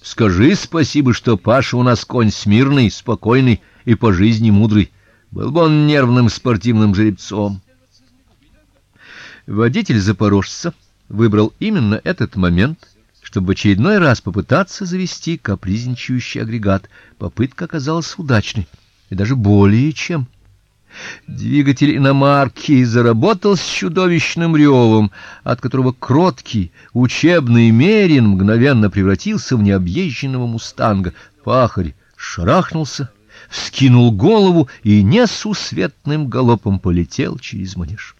Скажи спасибо, что Паша у нас конь смирный, спокойный и по жизни мудрый. Был бы он нервным спортивным жеребцом. Водитель запорожца выбрал именно этот момент, чтобы в очередной раз попытаться завести капризничающий агрегат. Попытка оказалась удачной, и даже более чем. Двигатель иномарки заработал с чудовищным ревом, от которого кроткий учебный мерин мгновенно превратился в необъезженного мустанга. Пахарь шарахнулся, вскинул голову и несусветным галопом полетел через манеж.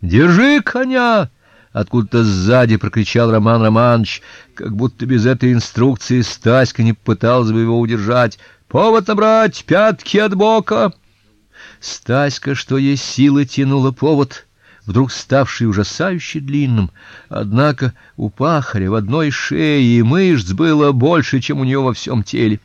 Держи коня, откуда-то сзади прокричал Роман Романович, как будто без этой инструкции Стаська не пыталась бы его удержать. Повод набрать, пятки от бока. Стаська, что есть силы, тянула повод, вдруг ставший ужасающе длинным. Однако у пахаря в одной шее мышц было больше, чем у нее во всем теле.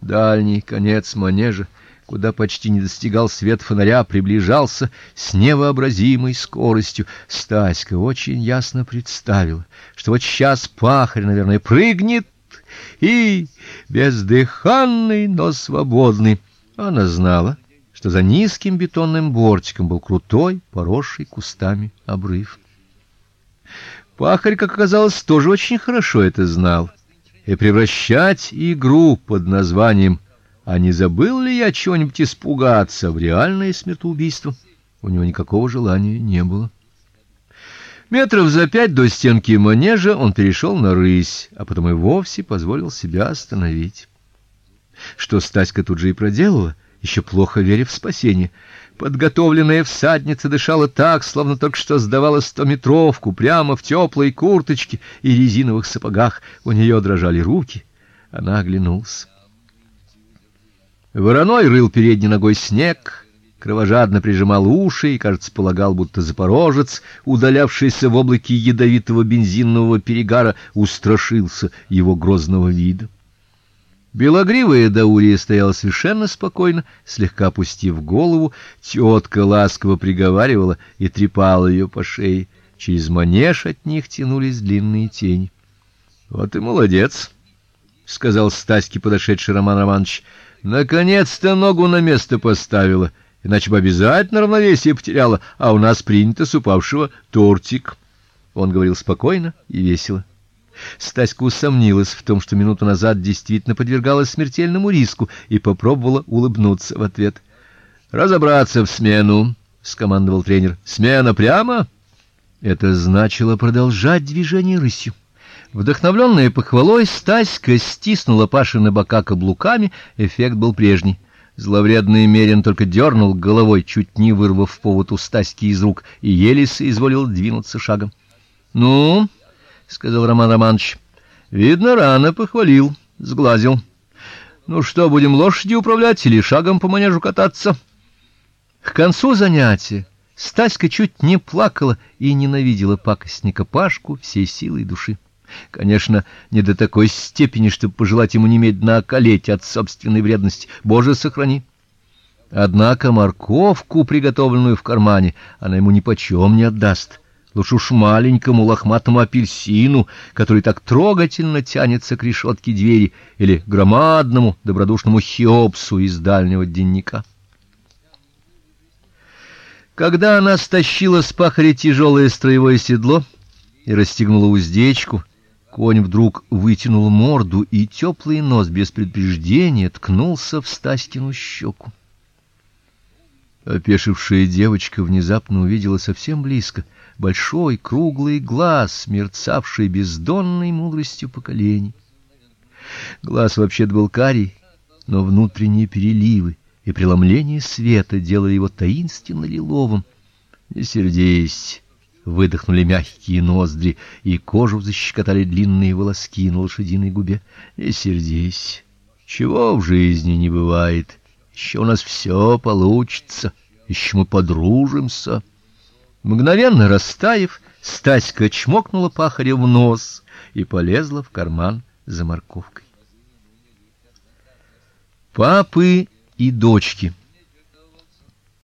Дальний конец манежа, куда почти не достигал свет фонаря, приближался с невообразимой скоростью. Стаська очень ясно представила, что вот сейчас пахарь, наверное, прыгнет и бездыханный, но свободный. Она знала, что за низким бетонным бортиком был крутой, поросший кустами обрыв. Пахарь, как оказалось, тоже очень хорошо это знал. И превращать игру под названием «А не забыл ли я чего-нибудь испугаться?» в реальное смертоубийство у него никакого желания не было. Метров за пять до стенки манежа он перешел на рысь, а потом и вовсе позволил себя остановить. Что Стаська тут же и проделала, еще плохо веря в спасение. Подготовленная всадница дышала так, словно только что сдавала стометровку прямо в теплой курточке и резиновых сапогах. У нее дрожали руки. Она оглянулась. Вороной рыл передней ногой снег, кровожадно прижимал уши и, кажется, полагал, будто запорожец, удалявшийся в облаке ядовитого бензинового перегара, устрашился его грозного вида. Белогривая Даурия стояла совершенно спокойно, слегка опустив голову, тетка ласково приговаривала и трепала ее по шее. Через манеж от них тянулись длинные тени. Вот и молодец, сказал Стаське подошедший Роман Романович. Наконец-то ногу на место поставила, иначе бы обязательно равновесие потеряла, а у нас принято с упавшего тортик. Он говорил спокойно и весело. Стаська усомнилась в том, что минуту назад действительно подвергалась смертельному риску, и попробовала улыбнуться в ответ. "Разобраться в смену", скомандовал тренер. "Смена прямо?" Это значило продолжать движение рысью. Вдохновленная похвалой, Стаська стиснула Пашины бока каблуками, эффект был прежний. Зловредный Мерин только дернул головой, чуть не вырвав повод у Стаськи из рук, и еле соизволил двинуться шагом. "Ну?" Сказал Роман Романович. Видно, рано похвалил, сглазил. Ну что, будем лошадью управлять или шагом по манежу кататься? К концу занятия Стаська чуть не плакала и ненавидела пакостника Пашку всей силой души. Конечно, не до такой степени, чтобы пожелать ему немедленно околеть от собственной вредности. Боже, сохрани. Однако морковку, приготовленную в кармане, она ему ни почем не отдаст. Лучше уж маленькому лохматому апельсину, который так трогательно тянется к решетке двери, или громадному добродушному хеопсу из дальнего денника. Когда она стащила с пахаря тяжелое строевое седло и расстегнула уздечку, конь вдруг вытянул морду, и теплый нос без предупреждения ткнулся в Стаськину щеку. Опешившая девочка внезапно увидела совсем близко — большой круглый глаз, мерцавший бездонной мудростью поколений. Глаз вообще-то был карий, но внутренние переливы и преломление света делали его таинственно лиловым. "Не сердись", выдохнули мягкие ноздри, и кожу защекотали длинные волоски на лошадиной губе. "Не сердись. Чего в жизни не бывает. Еще у нас все получится. Еще мы подружимся". Мгновенно растаяв, Стаська чмокнула пахаря в нос и полезла в карман за морковкой. Папы и дочки